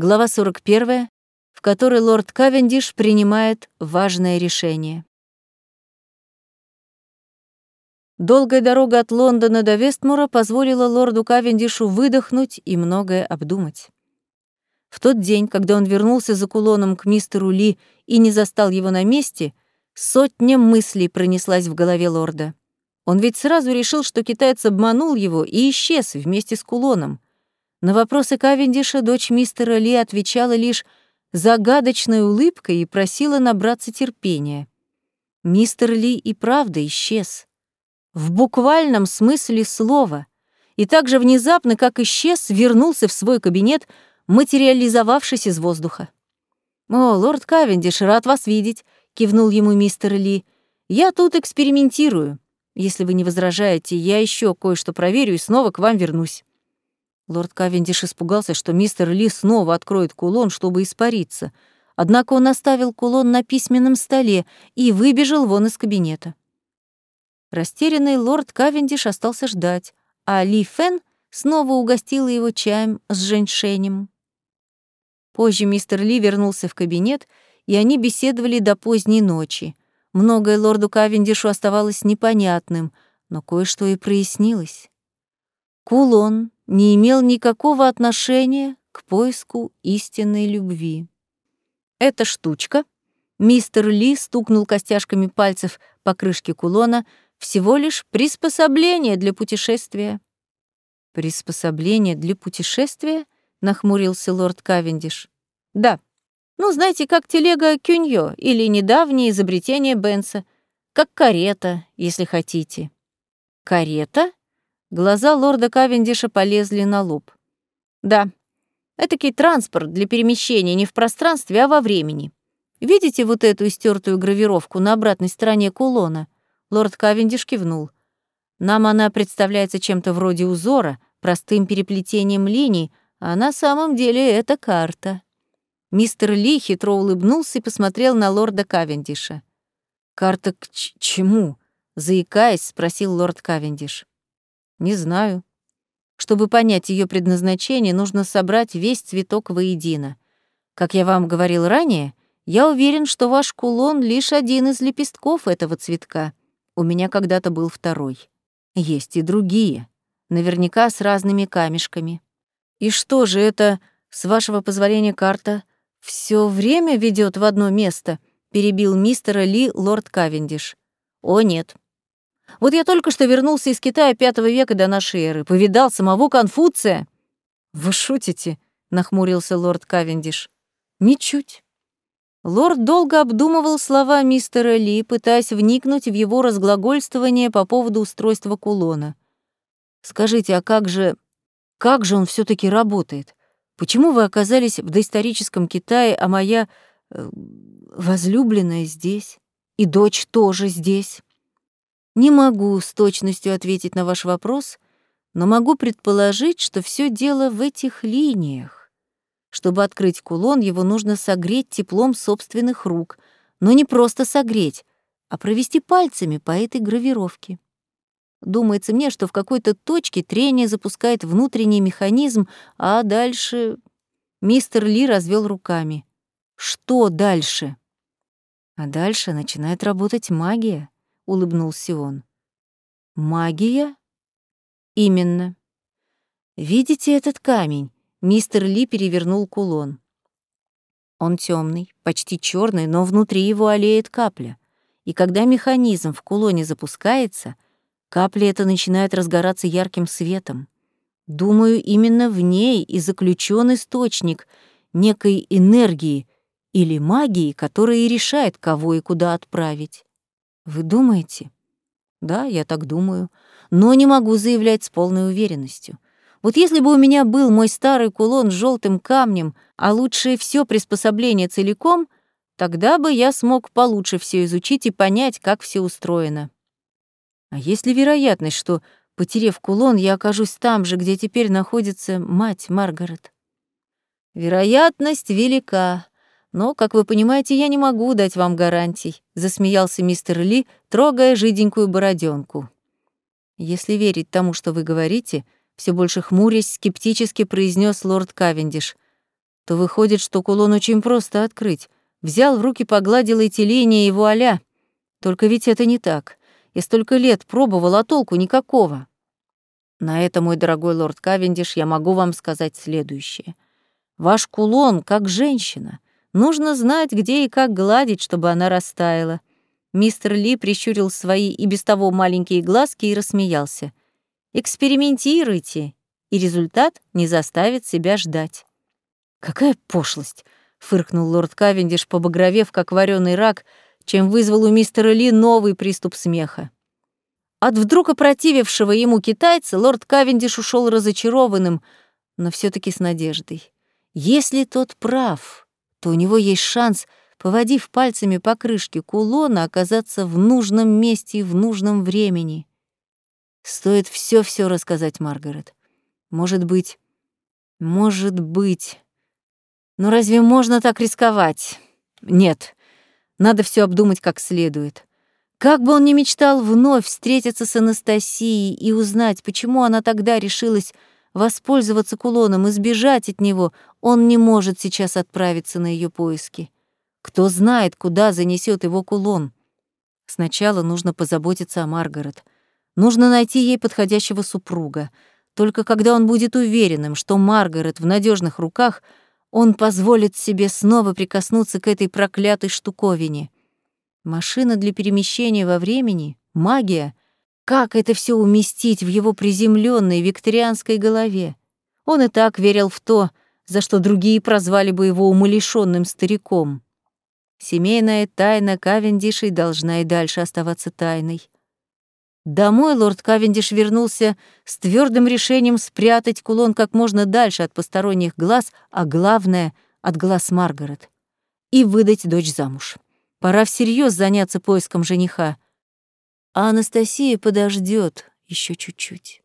Глава 41, в которой лорд Кавендиш принимает важное решение. Долгая дорога от Лондона до Вестмура позволила лорду Кавендишу выдохнуть и многое обдумать. В тот день, когда он вернулся за кулоном к мистеру Ли и не застал его на месте, сотня мыслей пронеслась в голове лорда. Он ведь сразу решил, что китаец обманул его и исчез вместе с кулоном. На вопросы Кавендиша дочь мистера Ли отвечала лишь загадочной улыбкой и просила набраться терпения. Мистер Ли и правда исчез. В буквальном смысле слова. И так же внезапно, как исчез, вернулся в свой кабинет, материализовавшись из воздуха. «О, лорд Кавендиш, рад вас видеть», — кивнул ему мистер Ли. «Я тут экспериментирую. Если вы не возражаете, я еще кое-что проверю и снова к вам вернусь». Лорд Кавендиш испугался, что мистер Ли снова откроет кулон, чтобы испариться. Однако он оставил кулон на письменном столе и выбежал вон из кабинета. Растерянный лорд Кавендиш остался ждать, а Ли Фен снова угостила его чаем с женьшенем. Позже мистер Ли вернулся в кабинет, и они беседовали до поздней ночи. Многое лорду Кавендишу оставалось непонятным, но кое-что и прояснилось. Кулон не имел никакого отношения к поиску истинной любви. Эта штучка, мистер Ли стукнул костяшками пальцев по крышке кулона, всего лишь приспособление для путешествия. Приспособление для путешествия? нахмурился лорд Кавендиш. Да. Ну, знаете, как телега Кюньо или недавнее изобретение Бенса, как карета, если хотите. Карета? Глаза лорда Кавендиша полезли на лоб. «Да, этакий транспорт для перемещения не в пространстве, а во времени. Видите вот эту истертую гравировку на обратной стороне кулона?» Лорд Кавендиш кивнул. «Нам она представляется чем-то вроде узора, простым переплетением линий, а на самом деле это карта». Мистер Ли хитро улыбнулся и посмотрел на лорда Кавендиша. «Карта к чему?» — заикаясь, спросил лорд Кавендиш. Не знаю. Чтобы понять ее предназначение, нужно собрать весь цветок воедино. Как я вам говорил ранее, я уверен, что ваш кулон — лишь один из лепестков этого цветка. У меня когда-то был второй. Есть и другие. Наверняка с разными камешками. И что же это, с вашего позволения, карта все время ведет в одно место? перебил мистера Ли лорд Кавендиш. О, нет. Вот я только что вернулся из Китая пятого века до нашей эры, повидал самого Конфуция». «Вы шутите?» — нахмурился лорд Кавендиш. «Ничуть». Лорд долго обдумывал слова мистера Ли, пытаясь вникнуть в его разглагольствование по поводу устройства кулона. «Скажите, а как же... как же он все таки работает? Почему вы оказались в доисторическом Китае, а моя... Э, возлюбленная здесь? И дочь тоже здесь?» Не могу с точностью ответить на ваш вопрос, но могу предположить, что все дело в этих линиях. Чтобы открыть кулон, его нужно согреть теплом собственных рук, но не просто согреть, а провести пальцами по этой гравировке. Думается мне, что в какой-то точке трение запускает внутренний механизм, а дальше... Мистер Ли развел руками. Что дальше? А дальше начинает работать магия улыбнулся он. Магия? Именно. Видите этот камень? Мистер Ли перевернул кулон. Он темный, почти черный, но внутри его олеет капля. И когда механизм в кулоне запускается, капля эта начинает разгораться ярким светом. Думаю, именно в ней и заключен источник некой энергии или магии, которая и решает, кого и куда отправить. Вы думаете? Да, я так думаю, но не могу заявлять с полной уверенностью. Вот если бы у меня был мой старый кулон с желтым камнем, а лучше все приспособление целиком, тогда бы я смог получше все изучить и понять, как все устроено. А есть ли вероятность, что, потеряв кулон, я окажусь там же, где теперь находится мать Маргарет? Вероятность велика, но, как вы понимаете, я не могу дать вам гарантий, засмеялся мистер Ли, трогая жиденькую бороденку. Если верить тому, что вы говорите, все больше хмурясь, скептически произнес лорд Кавендиш. то выходит, что кулон очень просто открыть. Взял в руки, погладил эти линии и вуаля. Только ведь это не так. Я столько лет пробовал, а толку никакого. На это, мой дорогой лорд Кавендиш, я могу вам сказать следующее. Ваш кулон, как женщина. Нужно знать, где и как гладить, чтобы она растаяла. Мистер Ли прищурил свои и без того маленькие глазки и рассмеялся. «Экспериментируйте, и результат не заставит себя ждать». «Какая пошлость!» — фыркнул лорд Кавендиш, побагровев, как вареный рак, чем вызвал у мистера Ли новый приступ смеха. От вдруг опротивившего ему китайца лорд Кавендиш ушел разочарованным, но все таки с надеждой. Если тот прав, то у него есть шанс, поводив пальцами по крышке кулона, оказаться в нужном месте и в нужном времени. Стоит все-все рассказать Маргарет. Может быть, может быть. Но разве можно так рисковать? Нет, надо все обдумать как следует. Как бы он ни мечтал вновь встретиться с Анастасией и узнать, почему она тогда решилась воспользоваться кулоном и сбежать от него, он не может сейчас отправиться на ее поиски. Кто знает, куда занесет его кулон. Сначала нужно позаботиться о Маргарет. Нужно найти ей подходящего супруга. Только когда он будет уверенным, что Маргарет в надежных руках, он позволит себе снова прикоснуться к этой проклятой штуковине — Машина для перемещения во времени? Магия? Как это все уместить в его приземленной викторианской голове? Он и так верил в то, за что другие прозвали бы его умалишенным стариком. Семейная тайна Кавендишей должна и дальше оставаться тайной. Домой лорд Кавендиш вернулся с твердым решением спрятать кулон как можно дальше от посторонних глаз, а главное — от глаз Маргарет, и выдать дочь замуж. Пора всерьез заняться поиском жениха. А Анастасия подождет еще чуть-чуть.